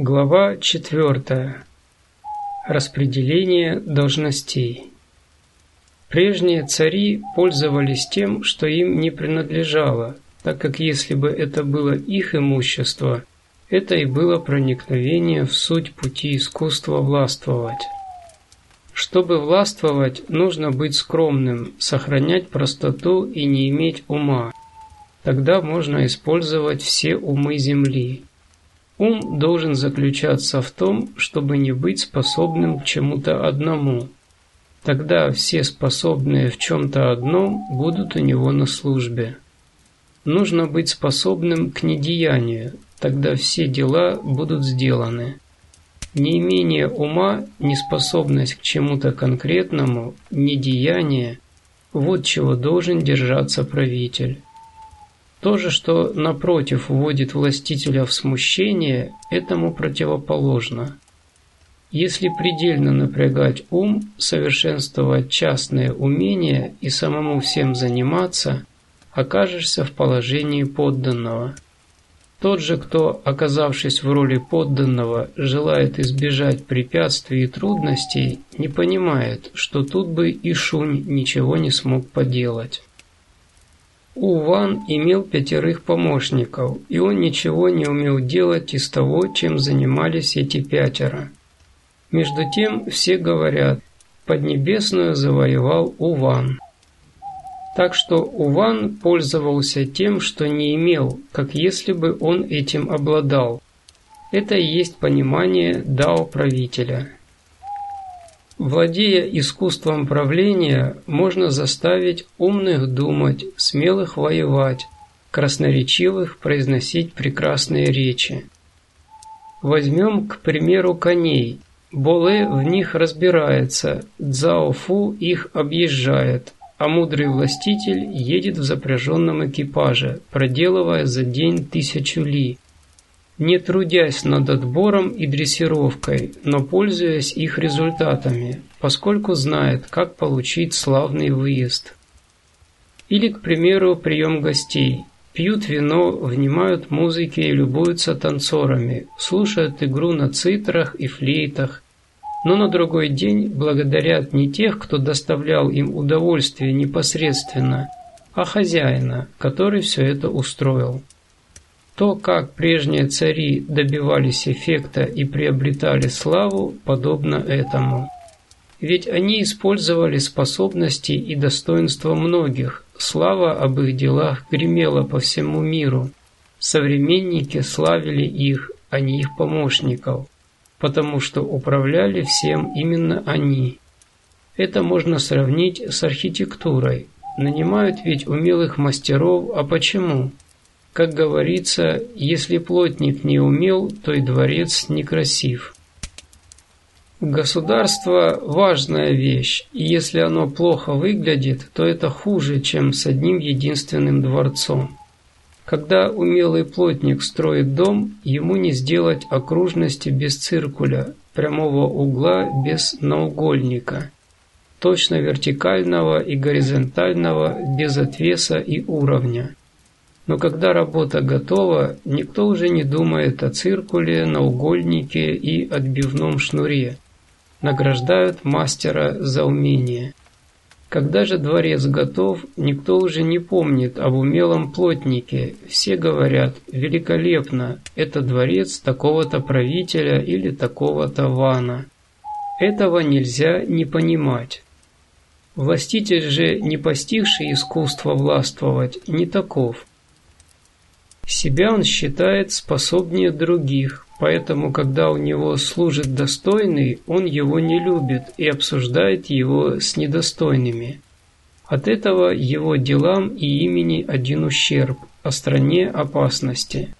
Глава 4. Распределение должностей. Прежние цари пользовались тем, что им не принадлежало, так как если бы это было их имущество, это и было проникновение в суть пути искусства властвовать. Чтобы властвовать, нужно быть скромным, сохранять простоту и не иметь ума. Тогда можно использовать все умы Земли. Ум должен заключаться в том, чтобы не быть способным к чему-то одному. Тогда все способные в чем-то одном будут у него на службе. Нужно быть способным к недеянию, тогда все дела будут сделаны. Неимение ума, неспособность к чему-то конкретному, недеяние – вот чего должен держаться правитель. То же, что напротив вводит властителя в смущение, этому противоположно. Если предельно напрягать ум, совершенствовать частные умения и самому всем заниматься, окажешься в положении подданного – тот же, кто, оказавшись в роли подданного, желает избежать препятствий и трудностей, не понимает, что тут бы и Шунь ничего не смог поделать. Уван имел пятерых помощников, и он ничего не умел делать из того, чем занимались эти пятеро. Между тем все говорят, Поднебесную завоевал Уван. Так что Уван пользовался тем, что не имел, как если бы он этим обладал. Это и есть понимание дао правителя. Владея искусством правления, можно заставить умных думать, смелых воевать, красноречивых произносить прекрасные речи. Возьмем, к примеру, коней. Боле в них разбирается, Цзаофу их объезжает, а мудрый властитель едет в запряженном экипаже, проделывая за день тысячу ли, не трудясь над отбором и дрессировкой, но пользуясь их результатами, поскольку знает, как получить славный выезд. Или, к примеру, прием гостей. Пьют вино, внимают музыке и любуются танцорами, слушают игру на цитрах и флейтах, но на другой день благодарят не тех, кто доставлял им удовольствие непосредственно, а хозяина, который все это устроил. То, как прежние цари добивались эффекта и приобретали славу, подобно этому. Ведь они использовали способности и достоинства многих, слава об их делах гремела по всему миру. Современники славили их, а не их помощников потому что управляли всем именно они. Это можно сравнить с архитектурой. Нанимают ведь умелых мастеров, а почему? Как говорится, если плотник не умел, то и дворец некрасив. Государство – важная вещь, и если оно плохо выглядит, то это хуже, чем с одним единственным дворцом. Когда умелый плотник строит дом, ему не сделать окружности без циркуля, прямого угла без наугольника, точно вертикального и горизонтального без отвеса и уровня. Но когда работа готова, никто уже не думает о циркуле, наугольнике и отбивном шнуре. Награждают мастера за умение. Когда же дворец готов, никто уже не помнит об умелом плотнике. Все говорят «великолепно, это дворец такого-то правителя или такого-то вана». Этого нельзя не понимать. Властитель же, не постигший искусство властвовать, не таков. Себя он считает способнее других, Поэтому, когда у него служит достойный, он его не любит и обсуждает его с недостойными. От этого его делам и имени один ущерб, а стране опасности.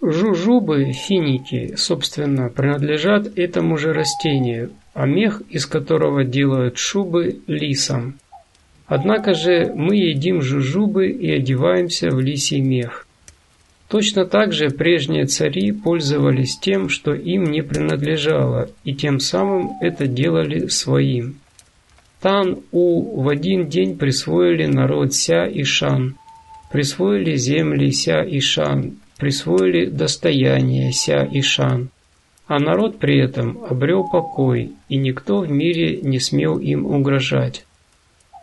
Жужубы, финики, собственно, принадлежат этому же растению, а мех, из которого делают шубы, лисам. Однако же мы едим жужубы и одеваемся в лисий мех. Точно так же прежние цари пользовались тем, что им не принадлежало, и тем самым это делали своим. Тан-У в один день присвоили народ Ся и Шан, присвоили земли Ся и Шан, присвоили достояние Ся и Шан, а народ при этом обрел покой, и никто в мире не смел им угрожать.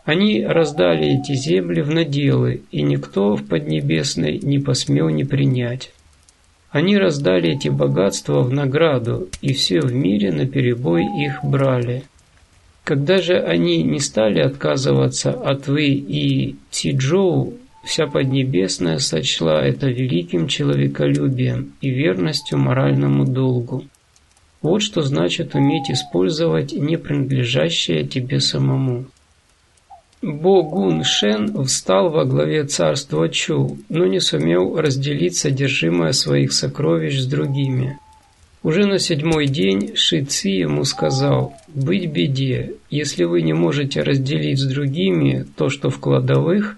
Они раздали эти земли в наделы, и никто в Поднебесной не посмел не принять. Они раздали эти богатства в награду, и все в мире наперебой их брали. Когда же они не стали отказываться от Вы и Тиджоу, вся Поднебесная сочла это великим человеколюбием и верностью моральному долгу. Вот что значит уметь использовать не принадлежащее тебе самому. Бо Гун Шен встал во главе царства Чу, но не сумел разделить содержимое своих сокровищ с другими. Уже на седьмой день Ши Ци ему сказал, «Быть беде, если вы не можете разделить с другими то, что в кладовых,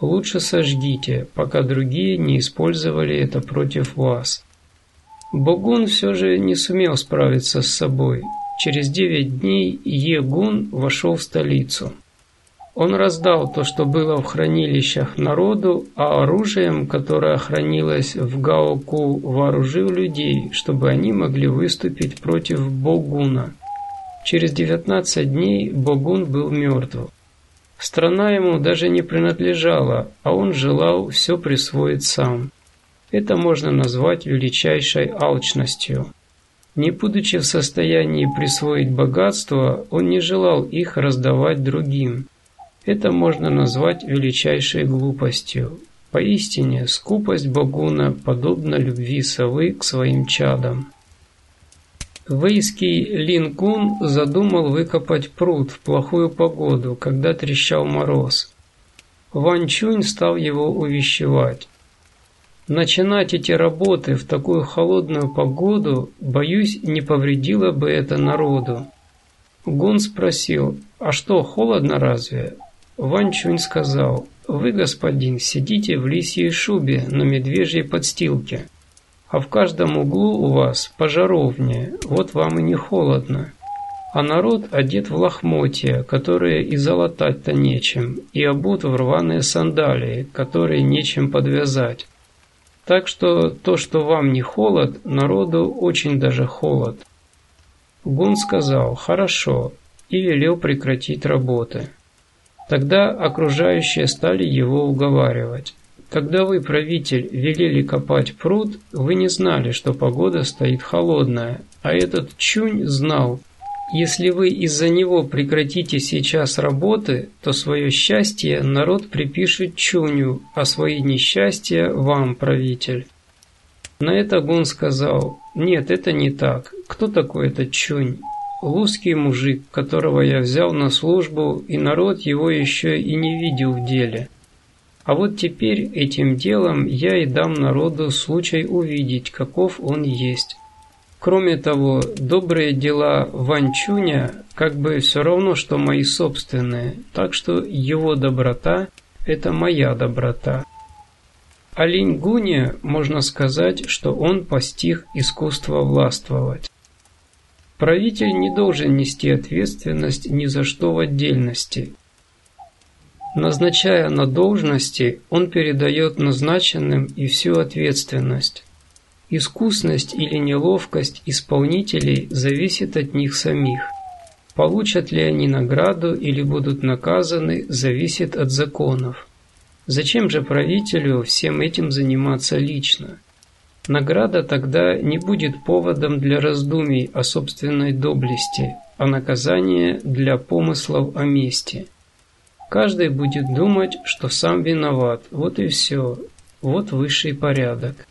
лучше сожгите, пока другие не использовали это против вас». Богун все же не сумел справиться с собой. Через девять дней Егун вошел в столицу. Он раздал то, что было в хранилищах народу, а оружием, которое хранилось в Гаоку, вооружил людей, чтобы они могли выступить против Богуна. Через 19 дней Богун был мертв. Страна ему даже не принадлежала, а он желал все присвоить сам. Это можно назвать величайшей алчностью. Не будучи в состоянии присвоить богатство, он не желал их раздавать другим. Это можно назвать величайшей глупостью. Поистине, скупость Богуна подобна любви совы к своим чадам. Вейский Лингун задумал выкопать пруд в плохую погоду, когда трещал мороз. Ван Чунь стал его увещевать. Начинать эти работы в такую холодную погоду, боюсь, не повредило бы это народу. Гун спросил, а что, холодно разве? Ван Чунь сказал, «Вы, господин, сидите в лисьей шубе на медвежьей подстилке, а в каждом углу у вас пожаровня, вот вам и не холодно. А народ одет в лохмотья, которые и залатать-то нечем, и обут в рваные сандалии, которые нечем подвязать. Так что то, что вам не холод, народу очень даже холод». Гун сказал «Хорошо» и велел прекратить работы. Тогда окружающие стали его уговаривать. Когда вы, правитель, велели копать пруд, вы не знали, что погода стоит холодная, а этот чунь знал. Если вы из-за него прекратите сейчас работы, то свое счастье народ припишет чуню, а свои несчастья вам, правитель. На это Гун сказал, нет, это не так. Кто такой этот чунь? Лузкий мужик, которого я взял на службу, и народ его еще и не видел в деле. А вот теперь этим делом я и дам народу случай увидеть, каков он есть. Кроме того, добрые дела Ванчуня как бы все равно, что мои собственные, так что его доброта – это моя доброта. О Линьгуне можно сказать, что он постиг искусство властвовать. Правитель не должен нести ответственность ни за что в отдельности. Назначая на должности, он передает назначенным и всю ответственность. Искусность или неловкость исполнителей зависит от них самих. Получат ли они награду или будут наказаны, зависит от законов. Зачем же правителю всем этим заниматься лично? Награда тогда не будет поводом для раздумий о собственной доблести, а наказание для помыслов о мести. Каждый будет думать, что сам виноват, вот и все, вот высший порядок.